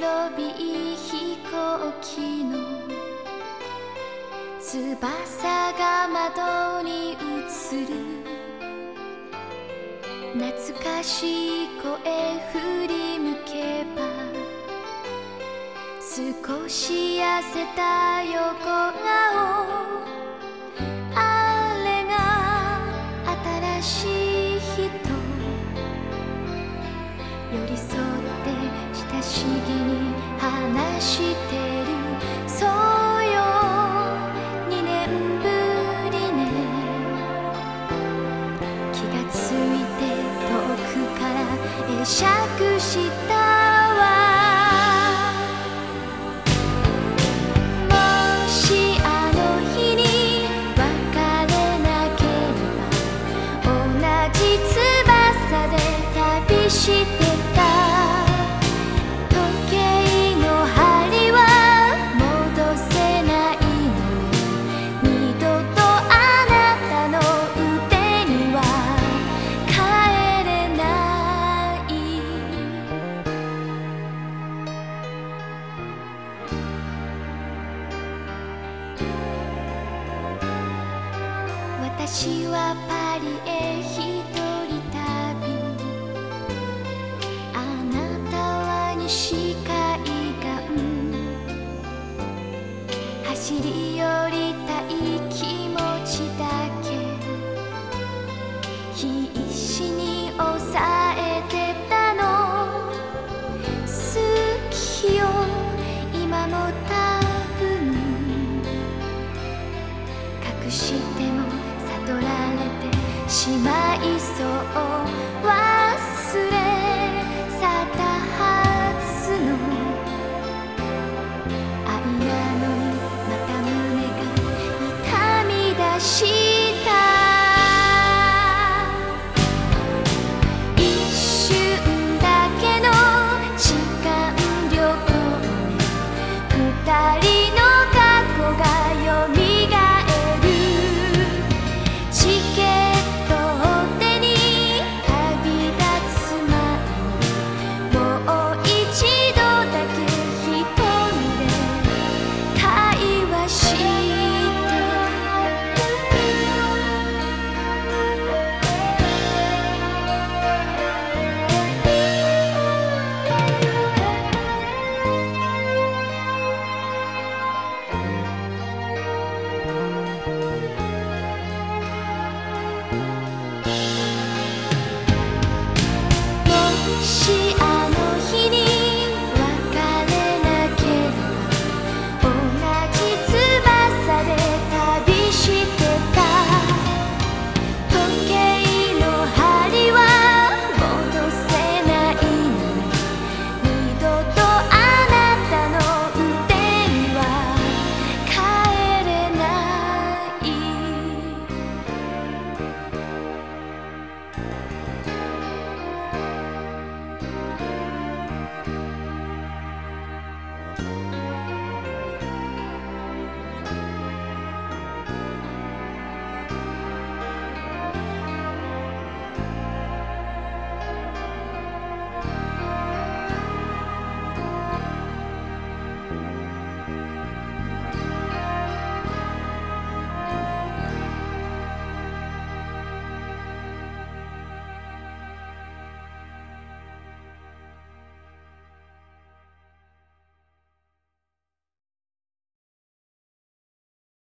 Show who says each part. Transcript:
Speaker 1: ろび飛行機の翼が窓に映る。懐かしい声振り向けば少し痩せた横顔。あれが新しい人。寄り添っ議に話して私はパリへ一人旅。あなたは西海岸。走り寄りたい気持ちだけ。必死に抑えてたの。好きよ今も多分。隠しても取られてしまいそう。